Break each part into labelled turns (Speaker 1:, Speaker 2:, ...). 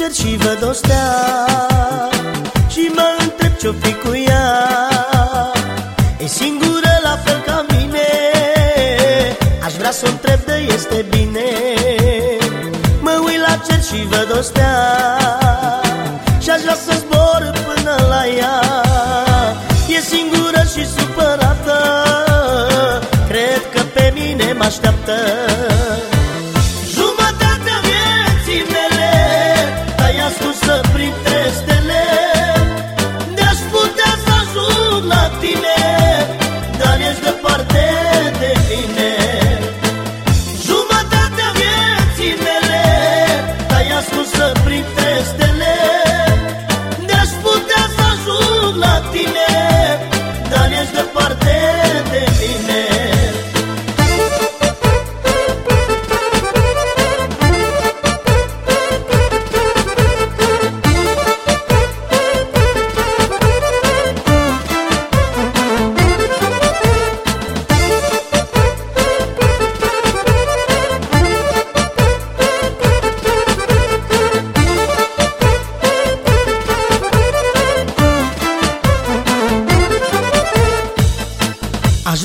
Speaker 1: cer și văd o stea Și mă întreb ce-o fi cu ea. E singură la fel ca mine. Aș vrea să o întreb de este bine. Mă uit la cer și văd o stea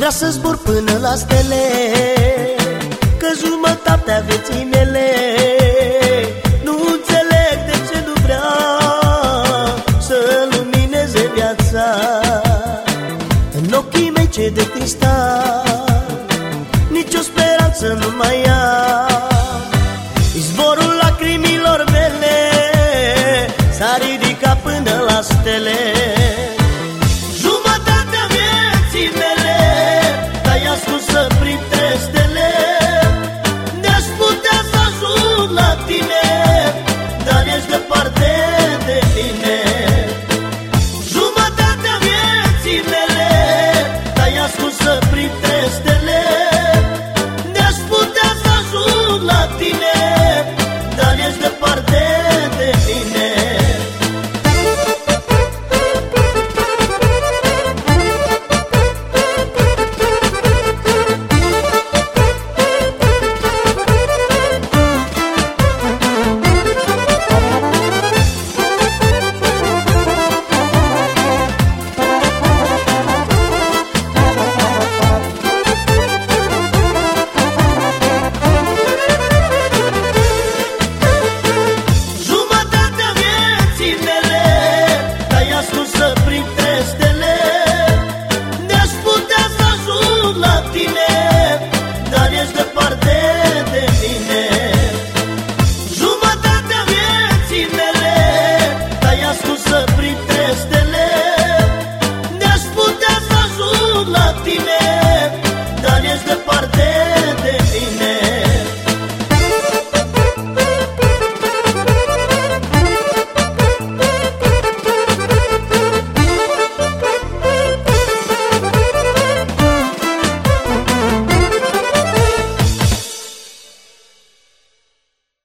Speaker 1: vrea să zbor până la stele Că jumătatea vieții mele Nu înțeleg de ce nu vrea Să lumineze viața. În ochii mei ce de cristal Nici o speranță nu mai am Izvorul lacrimilor mele S-a ridicat până la stele